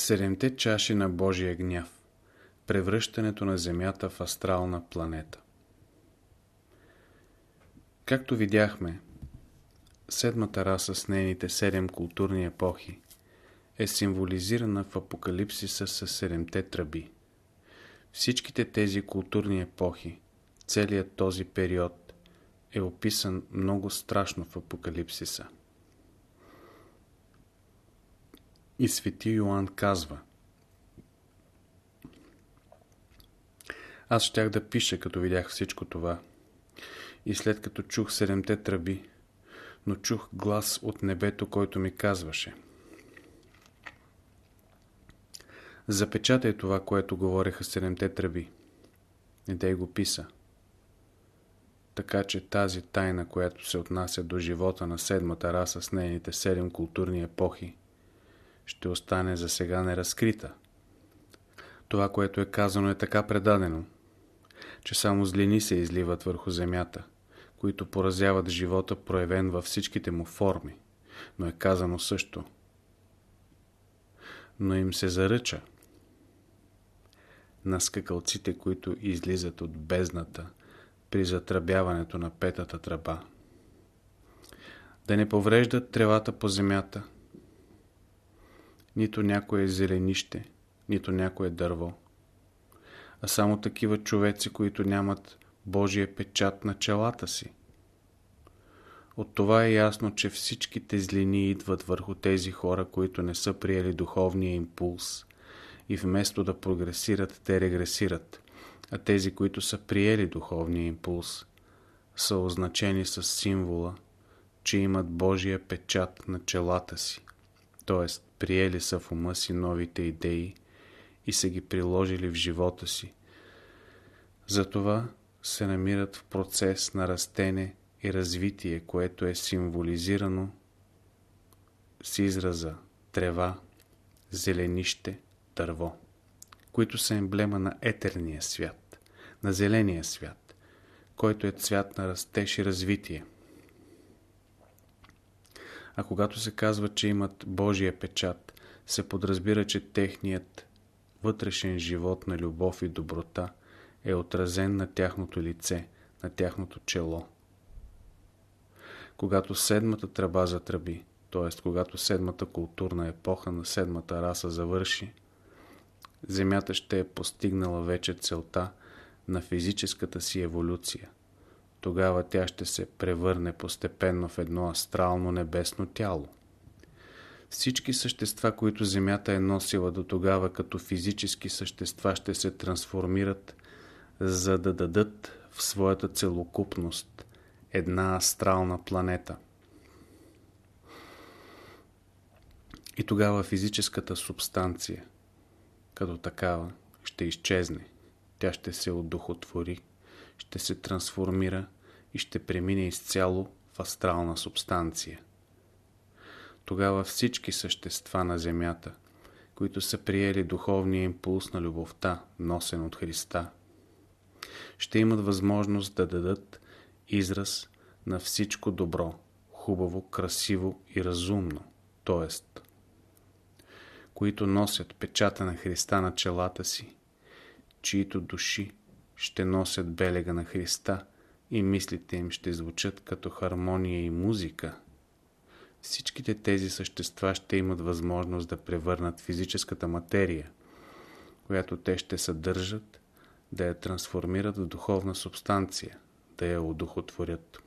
Седемте чаши на Божия гняв. Превръщането на Земята в астрална планета. Както видяхме, седмата раса с нейните седем културни епохи е символизирана в Апокалипсиса с седемте тръби. Всичките тези културни епохи, целият този период е описан много страшно в Апокалипсиса. И свети Йоанн казва Аз щях да пиша, като видях всичко това. И след като чух седемте тръби, но чух глас от небето, който ми казваше Запечатай това, което говореха седемте тръби. И да го писа. Така че тази тайна, която се отнася до живота на седмата раса с нейните седем културни епохи, ще остане за сега неразкрита. Това, което е казано, е така предадено, че само злини се изливат върху земята, които поразяват живота, проявен във всичките му форми, но е казано също. Но им се заръча на скакалците, които излизат от бездната при затръбяването на петата тръба. Да не повреждат тревата по земята, нито някое зеленище, нито някое дърво, а само такива човеци, които нямат Божия печат на челата си. От това е ясно, че всичките злини идват върху тези хора, които не са приели духовния импулс и вместо да прогресират, те регресират, а тези, които са приели духовния импулс, са означени с символа, че имат Божия печат на челата си, т.е. приели са в ума си новите идеи и са ги приложили в живота си. Затова се намират в процес на растене и развитие, което е символизирано с израза трева, зеленище, дърво, които са емблема на етерния свят, на зеления свят, който е цвят на растеж и развитие. А когато се казва, че имат Божия печат, се подразбира, че техният вътрешен живот на любов и доброта е отразен на тяхното лице, на тяхното чело. Когато седмата тръба затръби, т.е. когато седмата културна епоха на седмата раса завърши, Земята ще е постигнала вече целта на физическата си еволюция. Тогава тя ще се превърне постепенно в едно астрално небесно тяло. Всички същества, които Земята е носила до тогава като физически същества, ще се трансформират, за да дадат в своята целокупност една астрална планета. И тогава физическата субстанция – като такава ще изчезне. Тя ще се одухотвори, ще се трансформира и ще премине изцяло в астрална субстанция. Тогава всички същества на Земята, които са приели духовния импулс на любовта, носен от Христа, ще имат възможност да дадат израз на всичко добро, хубаво, красиво и разумно, т.е които носят печата на Христа на челата си, чието души ще носят белега на Христа и мислите им ще звучат като хармония и музика. Всичките тези същества ще имат възможност да превърнат физическата материя, която те ще съдържат, да я трансформират в духовна субстанция, да я удухотворят.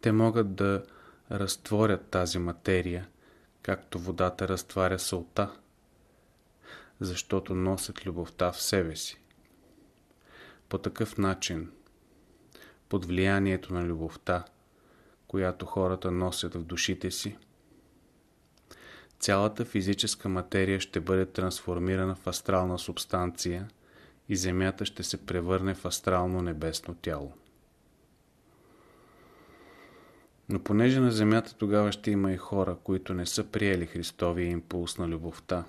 Те могат да разтворят тази материя, както водата разтваря солта, защото носят любовта в себе си. По такъв начин, под влиянието на любовта, която хората носят в душите си, цялата физическа материя ще бъде трансформирана в астрална субстанция и Земята ще се превърне в астрално небесно тяло. Но понеже на земята тогава ще има и хора, които не са приели Христовия импулс на любовта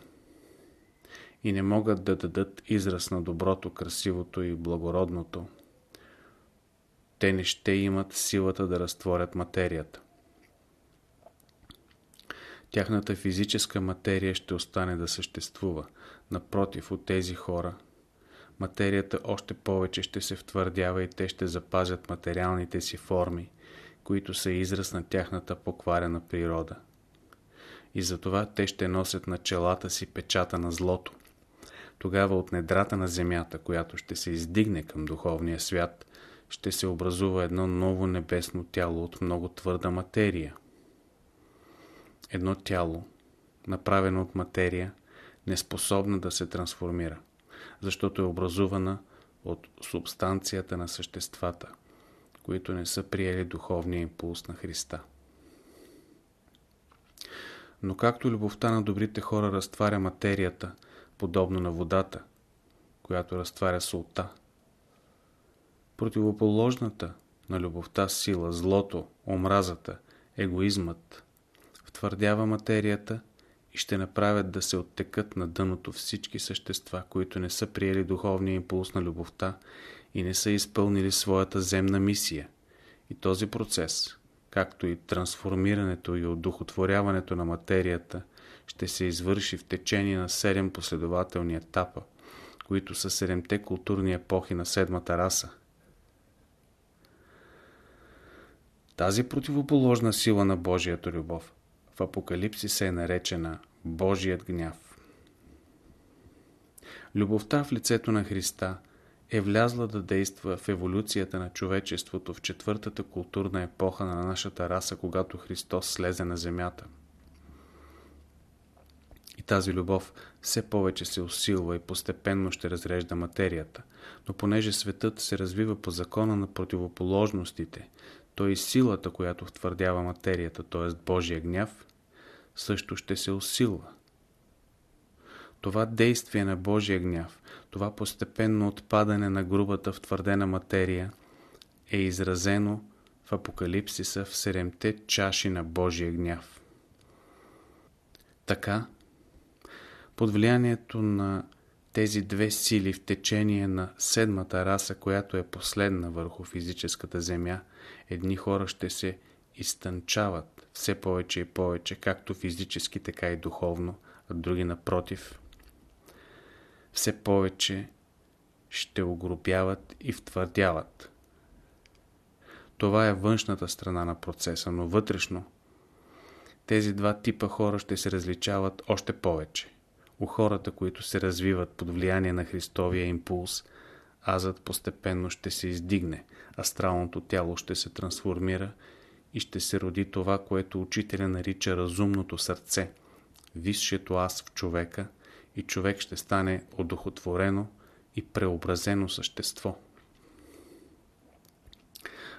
и не могат да дадат израз на доброто, красивото и благородното, те не ще имат силата да разтворят материята. Тяхната физическа материя ще остане да съществува. Напротив, от тези хора материята още повече ще се втвърдява и те ще запазят материалните си форми, които са израз на тяхната покварена природа. И затова те ще носят на челата си печата на злото. Тогава от недрата на земята, която ще се издигне към духовния свят, ще се образува едно ново небесно тяло от много твърда материя. Едно тяло, направено от материя, неспособна да се трансформира, защото е образувана от субстанцията на съществата, които не са приели духовния импулс на Христа. Но както любовта на добрите хора разтваря материята, подобно на водата, която разтваря солта, противоположната на любовта сила, злото, омразата, егоизмът, втвърдява материята и ще направят да се оттекат на дъното всички същества, които не са приели духовния импулс на любовта и не са изпълнили своята земна мисия. И този процес, както и трансформирането и одухотворяването на материята, ще се извърши в течение на 7 последователни етапа, които са седемте културни епохи на седмата раса. Тази противоположна сила на Божията любов в Апокалипсиса е наречена Божият гняв. Любовта в лицето на Христа е влязла да действа в еволюцията на човечеството в четвъртата културна епоха на нашата раса, когато Христос слезе на земята. И тази любов все повече се усилва и постепенно ще разрежда материята. Но понеже светът се развива по закона на противоположностите, то и силата, която втвърдява материята, т.е. Божия гняв, също ще се усилва. Това действие на Божия гняв, това постепенно отпадане на грубата втвърдена материя е изразено в Апокалипсиса в седемте чаши на Божия гняв. Така, под влиянието на тези две сили в течение на седмата раса, която е последна върху физическата земя, едни хора ще се изтънчават все повече и повече, както физически, така и духовно, а други напротив, все повече ще огрубяват и втвърдяват. Това е външната страна на процеса, но вътрешно тези два типа хора ще се различават още повече. У хората, които се развиват под влияние на Христовия импулс, азът постепенно ще се издигне, астралното тяло ще се трансформира и ще се роди това, което учителя нарича разумното сърце, висшето аз в човека и човек ще стане одухотворено и преобразено същество.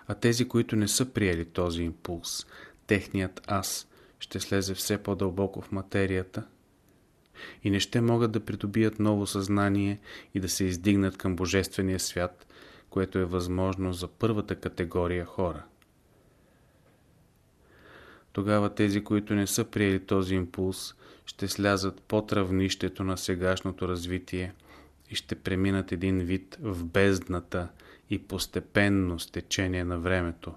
А тези, които не са приели този импулс, техният аз ще слезе все по-дълбоко в материята и не ще могат да придобият ново съзнание и да се издигнат към Божествения свят, което е възможно за първата категория хора. Тогава тези, които не са приели този импулс, ще слязат под равнището на сегашното развитие и ще преминат един вид в бездната и постепенно с течение на времето,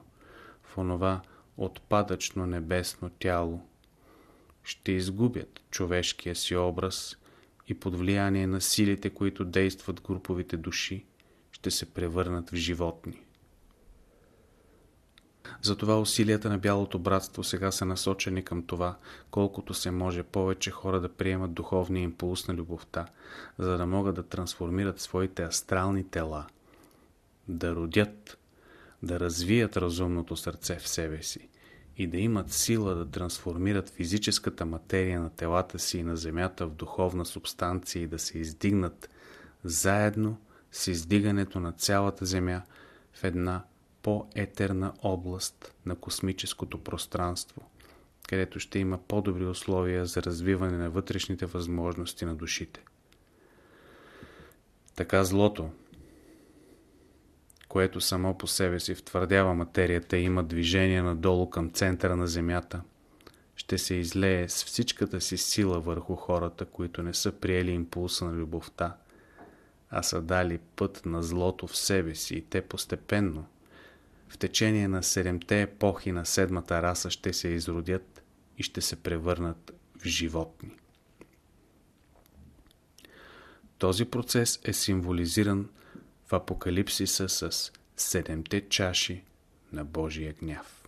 в онова отпадъчно небесно тяло. Ще изгубят човешкия си образ и под влияние на силите, които действат груповите души, ще се превърнат в животни. Затова усилията на Бялото братство сега са насочени към това, колкото се може повече хора да приемат духовния импулс на любовта, за да могат да трансформират своите астрални тела, да родят, да развият разумното сърце в себе си и да имат сила да трансформират физическата материя на телата си и на земята в духовна субстанция и да се издигнат заедно с издигането на цялата земя в една по-етерна област на космическото пространство, където ще има по-добри условия за развиване на вътрешните възможности на душите. Така злото, което само по себе си втвърдява материята и има движение надолу към центъра на Земята, ще се излее с всичката си сила върху хората, които не са приели импулса на любовта, а са дали път на злото в себе си и те постепенно, в течение на седемте епохи на седмата раса ще се изродят и ще се превърнат в животни. Този процес е символизиран в Апокалипсиса с седемте чаши на Божия гняв.